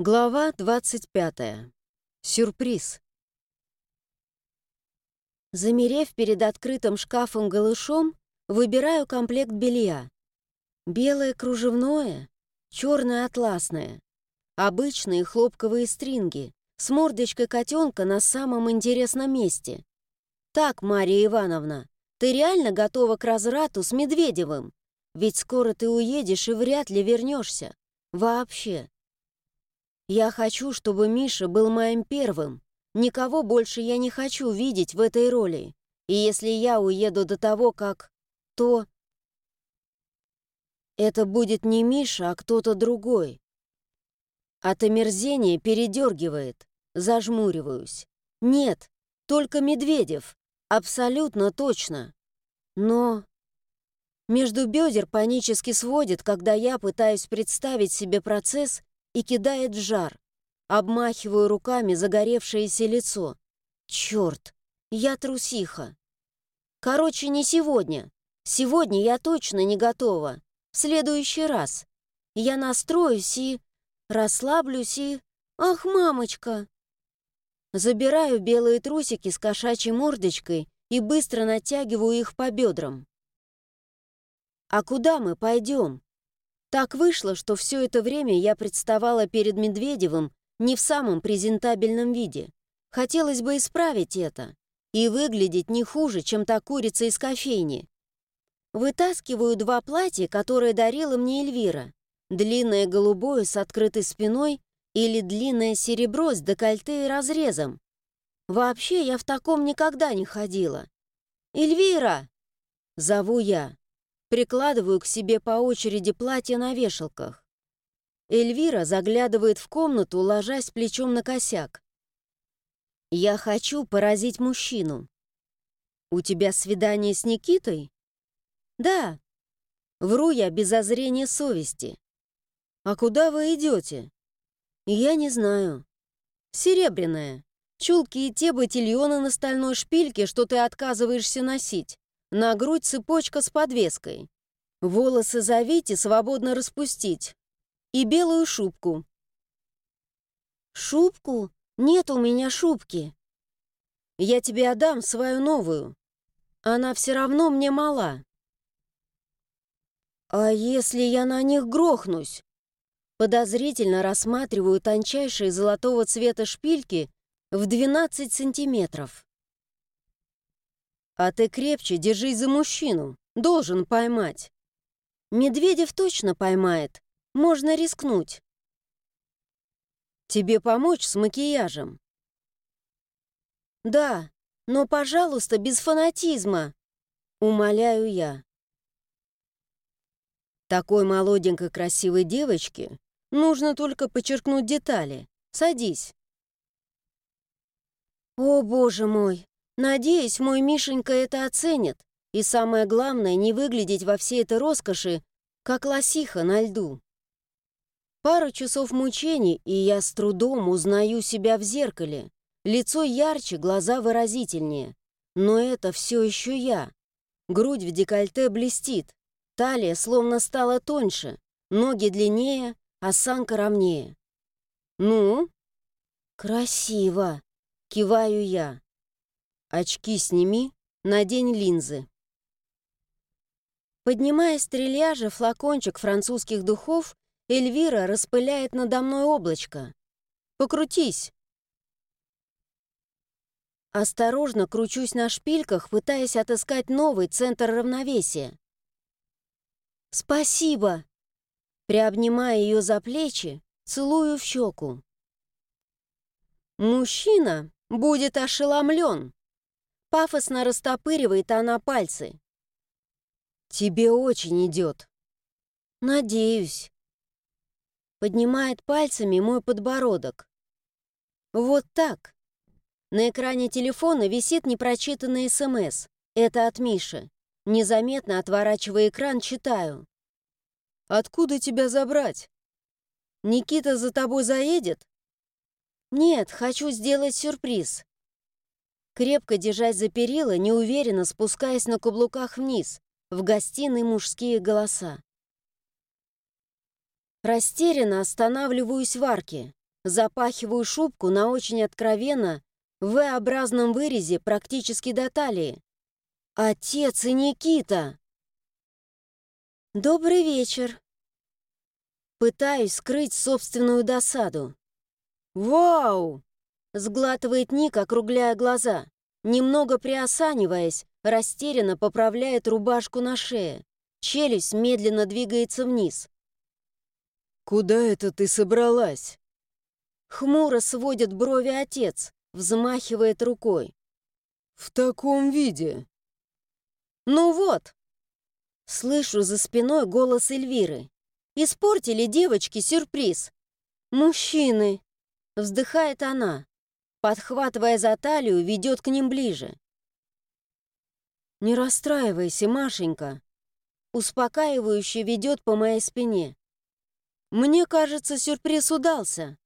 Глава 25. Сюрприз. Замерев перед открытым шкафом голышом, выбираю комплект белья. Белое кружевное, черное атласное, обычные хлопковые стринги с мордочкой котенка на самом интересном месте. Так, Мария Ивановна, ты реально готова к разврату с Медведевым? Ведь скоро ты уедешь и вряд ли вернешься. Вообще. Я хочу, чтобы Миша был моим первым. Никого больше я не хочу видеть в этой роли. И если я уеду до того, как... то... Это будет не Миша, а кто-то другой. От омерзения передергивает. Зажмуриваюсь. Нет, только Медведев. Абсолютно точно. Но... Между бедер панически сводит, когда я пытаюсь представить себе процесс, и кидает жар. Обмахиваю руками загоревшееся лицо. Черт, я трусиха. Короче, не сегодня. Сегодня я точно не готова. В следующий раз. Я настроюсь и... расслаблюсь и... Ах, мамочка! Забираю белые трусики с кошачьей мордочкой и быстро натягиваю их по бедрам. «А куда мы пойдем?» Так вышло, что все это время я представала перед Медведевым не в самом презентабельном виде. Хотелось бы исправить это и выглядеть не хуже, чем та курица из кофейни. Вытаскиваю два платья, которые дарила мне Эльвира. Длинное голубое с открытой спиной или длинное серебро с декольте и разрезом. Вообще я в таком никогда не ходила. «Эльвира!» — зову я. Прикладываю к себе по очереди платья на вешалках. Эльвира заглядывает в комнату, ложась плечом на косяк. «Я хочу поразить мужчину». «У тебя свидание с Никитой?» «Да». Вру я без озрения совести. «А куда вы идете?» «Я не знаю». «Серебряная. Чулки и те ботильоны на стальной шпильке, что ты отказываешься носить. На грудь цепочка с подвеской. Волосы завить и свободно распустить. И белую шубку. Шубку? Нет у меня шубки. Я тебе отдам свою новую. Она все равно мне мала. А если я на них грохнусь? Подозрительно рассматриваю тончайшие золотого цвета шпильки в 12 сантиметров. А ты крепче держись за мужчину. Должен поймать. Медведев точно поймает. Можно рискнуть. Тебе помочь с макияжем? Да, но, пожалуйста, без фанатизма. Умоляю я. Такой молоденькой красивой девочке нужно только подчеркнуть детали. Садись. О, боже мой, Надеюсь, мой Мишенька это оценит. И самое главное, не выглядеть во всей этой роскоши, как лосиха на льду. Пару часов мучений, и я с трудом узнаю себя в зеркале. Лицо ярче, глаза выразительнее. Но это все еще я. Грудь в декольте блестит. Талия словно стала тоньше, ноги длиннее, осанка ровнее. «Ну?» «Красиво!» — киваю я. Очки сними, надень линзы. Поднимая с трильяжа флакончик французских духов, Эльвира распыляет надо мной облачко. «Покрутись!» Осторожно кручусь на шпильках, пытаясь отыскать новый центр равновесия. «Спасибо!» Приобнимая ее за плечи, целую в щеку. Мужчина будет ошеломлен. Пафосно растопыривает она пальцы. «Тебе очень идет». «Надеюсь». Поднимает пальцами мой подбородок. «Вот так». На экране телефона висит непрочитанный СМС. Это от Миши. Незаметно отворачивая экран, читаю. «Откуда тебя забрать? Никита за тобой заедет?» «Нет, хочу сделать сюрприз крепко держась за перила, неуверенно спускаясь на каблуках вниз, в гостиной мужские голоса. Растерянно останавливаюсь в арке. Запахиваю шубку на очень откровенно V-образном вырезе практически до талии. Отец и Никита! Добрый вечер. Пытаюсь скрыть собственную досаду. «Вау!» — сглатывает Ник, округляя глаза. Немного приосаниваясь, растерянно поправляет рубашку на шее. Челюсть медленно двигается вниз. «Куда это ты собралась?» Хмуро сводит брови отец, взмахивает рукой. «В таком виде?» «Ну вот!» Слышу за спиной голос Эльвиры. «Испортили девочки сюрприз!» «Мужчины!» Вздыхает она. Подхватывая за талию, ведет к ним ближе. «Не расстраивайся, Машенька!» Успокаивающе ведет по моей спине. «Мне кажется, сюрприз удался!»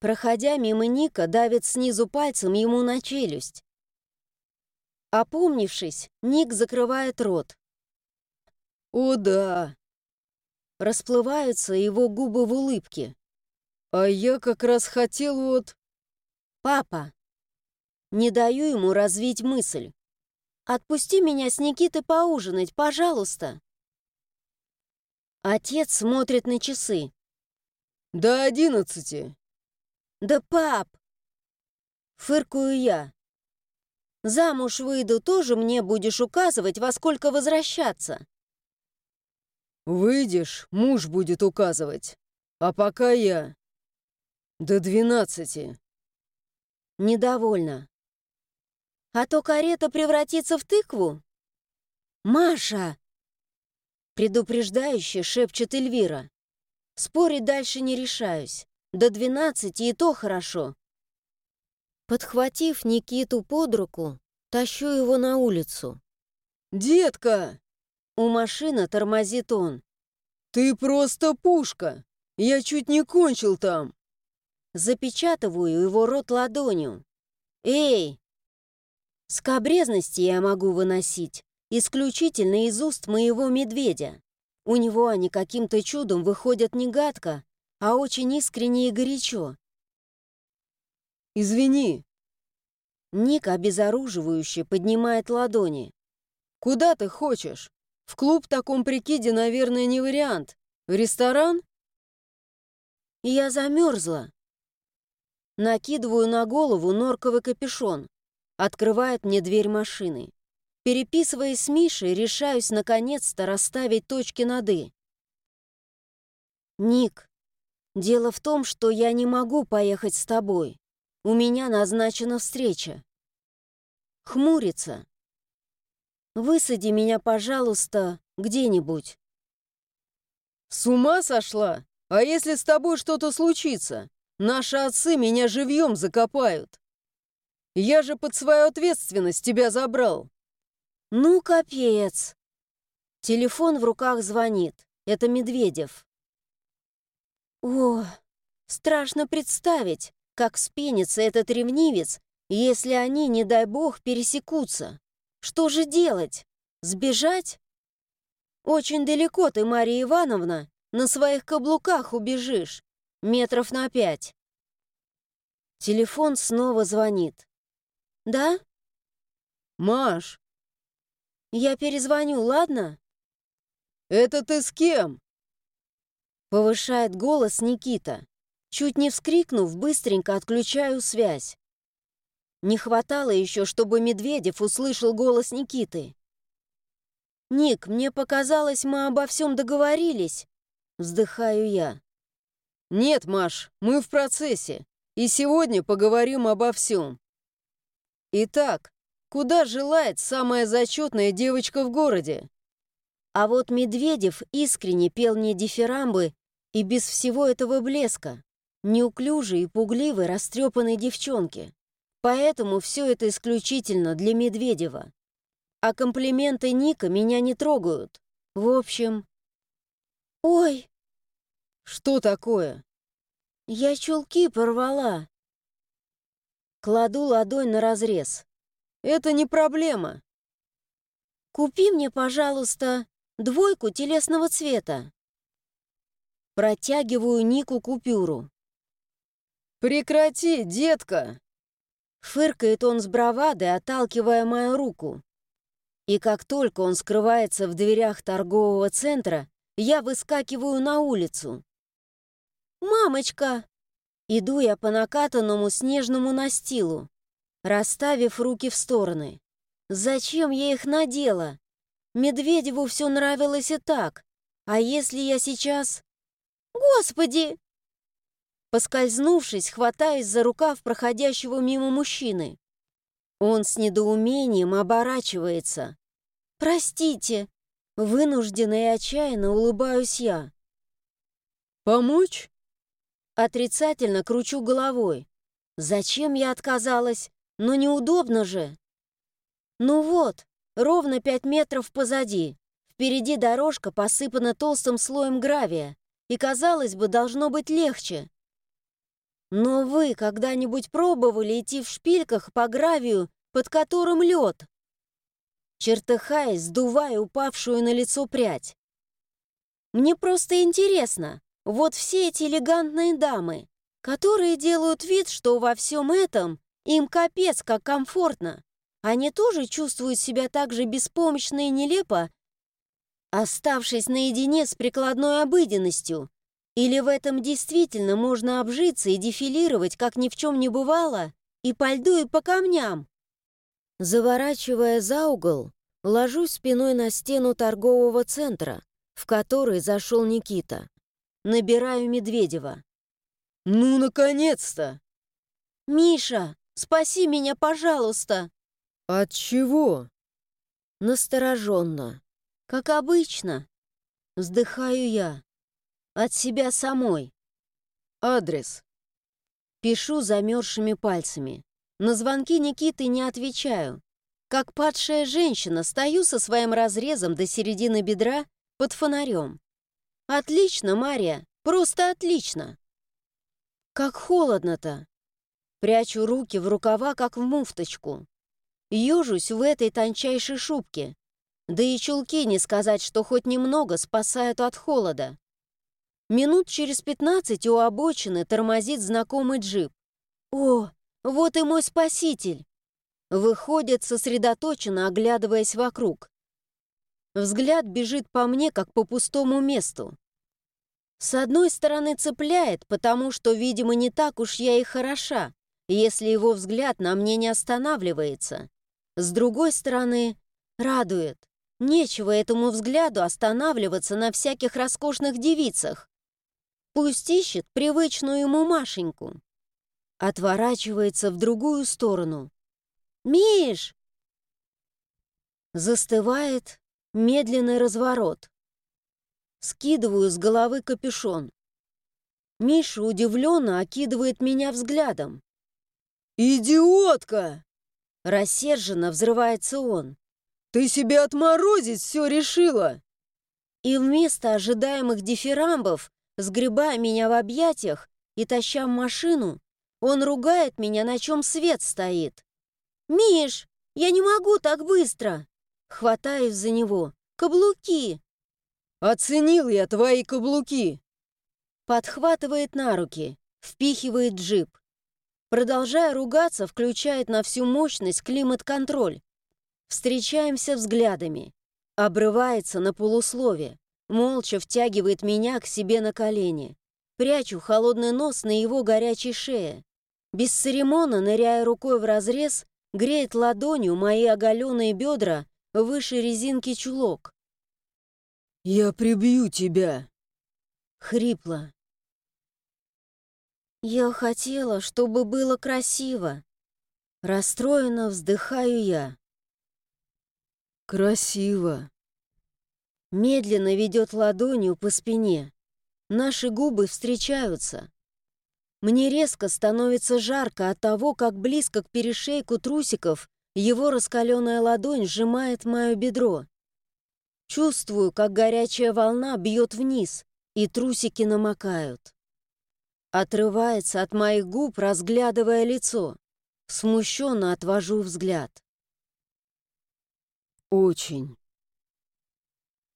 Проходя мимо Ника, давит снизу пальцем ему на челюсть. Опомнившись, Ник закрывает рот. «О да!» Расплываются его губы в улыбке. «А я как раз хотел вот...» «Папа!» Не даю ему развить мысль. «Отпусти меня с Никитой поужинать, пожалуйста!» Отец смотрит на часы. «До одиннадцати!» «Да пап!» Фыркую я. «Замуж выйду, тоже мне будешь указывать, во сколько возвращаться!» «Выйдешь, муж будет указывать. А пока я...» «До двенадцати». Недовольна. «А то карета превратится в тыкву?» «Маша!» Предупреждающе шепчет Эльвира. Спорить дальше не решаюсь. До двенадцати и то хорошо. Подхватив Никиту под руку, тащу его на улицу. «Детка!» У машины тормозит он. «Ты просто пушка! Я чуть не кончил там!» Запечатываю его рот ладонью. «Эй!» Скобрезности я могу выносить исключительно из уст моего медведя. У него они каким-то чудом выходят не гадко, а очень искренне и горячо. «Извини!» Ник обезоруживающе поднимает ладони. «Куда ты хочешь?» В клуб в таком прикиде, наверное, не вариант. В ресторан? Я замерзла. Накидываю на голову норковый капюшон. Открывает мне дверь машины. Переписываясь с Мишей, решаюсь наконец-то расставить точки над «и». «Ник, дело в том, что я не могу поехать с тобой. У меня назначена встреча». Хмурится, Высади меня, пожалуйста, где-нибудь». «С ума сошла? А если с тобой что-то случится? Наши отцы меня живьем закопают. Я же под свою ответственность тебя забрал». «Ну, капец!» Телефон в руках звонит. Это Медведев. О, страшно представить, как вспенится этот ревнивец, если они, не дай бог, пересекутся. Что же делать? Сбежать? Очень далеко ты, Мария Ивановна, на своих каблуках убежишь. Метров на пять. Телефон снова звонит. Да? Маш. Я перезвоню, ладно? Это ты с кем? Повышает голос Никита. Чуть не вскрикнув, быстренько отключаю связь. Не хватало еще, чтобы Медведев услышал голос Никиты. «Ник, мне показалось, мы обо всем договорились», — вздыхаю я. «Нет, Маш, мы в процессе, и сегодня поговорим обо всем. Итак, куда желает самая зачетная девочка в городе?» А вот Медведев искренне пел мне дифирамбы и без всего этого блеска, неуклюжей и пугливой растрепанной девчонки. Поэтому все это исключительно для Медведева. А комплименты Ника меня не трогают. В общем... Ой! Что такое? Я чулки порвала. Кладу ладонь на разрез. Это не проблема. Купи мне, пожалуйста, двойку телесного цвета. Протягиваю Нику купюру. «Прекрати, детка!» Фыркает он с бравадой, отталкивая мою руку. И как только он скрывается в дверях торгового центра, я выскакиваю на улицу. «Мамочка!» Иду я по накатанному снежному настилу, расставив руки в стороны. Зачем я их надела? Медведеву все нравилось и так. А если я сейчас... Господи! Поскользнувшись, хватаясь за рукав проходящего мимо мужчины. Он с недоумением оборачивается. «Простите!» Вынужденно и отчаянно улыбаюсь я. «Помочь?» Отрицательно кручу головой. Зачем я отказалась? Ну неудобно же. Ну вот, ровно пять метров позади. Впереди дорожка посыпана толстым слоем гравия, и, казалось бы, должно быть легче. Но вы когда-нибудь пробовали идти в шпильках по гравию, под которым лед? Чертыхаясь, сдувая упавшую на лицо прядь. Мне просто интересно, вот все эти элегантные дамы, которые делают вид, что во всем этом им капец как комфортно. Они тоже чувствуют себя так же беспомощно и нелепо, оставшись наедине с прикладной обыденностью. Или в этом действительно можно обжиться и дефилировать, как ни в чем не бывало, и по льду, и по камням? Заворачивая за угол, ложусь спиной на стену торгового центра, в который зашел Никита. Набираю Медведева. «Ну, наконец-то!» «Миша, спаси меня, пожалуйста!» «От чего?» Настороженно. Как обычно. Вздыхаю я. От себя самой. «Адрес». Пишу замерзшими пальцами. На звонки Никиты не отвечаю. Как падшая женщина, стою со своим разрезом до середины бедра под фонарем. Отлично, Мария, просто отлично. Как холодно-то. Прячу руки в рукава, как в муфточку. Ёжусь в этой тончайшей шубке. Да и чулки не сказать, что хоть немного спасают от холода. Минут через пятнадцать у обочины тормозит знакомый джип. О, вот и мой спаситель. Выходит, сосредоточенно оглядываясь вокруг. Взгляд бежит по мне, как по пустому месту. С одной стороны цепляет, потому что, видимо, не так уж я и хороша, если его взгляд на мне не останавливается. С другой стороны, радует. Нечего этому взгляду останавливаться на всяких роскошных девицах. Пусть ищет привычную ему Машеньку. Отворачивается в другую сторону. «Миш!» Застывает медленный разворот. Скидываю с головы капюшон. Миша удивленно окидывает меня взглядом. «Идиотка!» Рассерженно взрывается он. «Ты себе отморозить все решила!» И вместо ожидаемых дифирамбов, сгребая меня в объятиях и таща машину, он ругает меня, на чем свет стоит. «Миш, я не могу так быстро!» Хватаюсь за него. «Каблуки!» «Оценил я твои каблуки!» Подхватывает на руки, впихивает джип. Продолжая ругаться, включает на всю мощность климат-контроль. Встречаемся взглядами. Обрывается на полуслове. Молча втягивает меня к себе на колени. Прячу холодный нос на его горячей шее. Без церемона, ныряя рукой в разрез, греет ладонью мои оголенные бедра выше резинки чулок. «Я прибью тебя!» Хрипло. Я хотела, чтобы было красиво. Расстроенно вздыхаю я. Красиво. Медленно ведет ладонью по спине. Наши губы встречаются. Мне резко становится жарко от того, как близко к перешейку трусиков его раскаленная ладонь сжимает мое бедро. Чувствую, как горячая волна бьет вниз, и трусики намокают. Отрывается от моих губ, разглядывая лицо. Смущенно отвожу взгляд. Очень.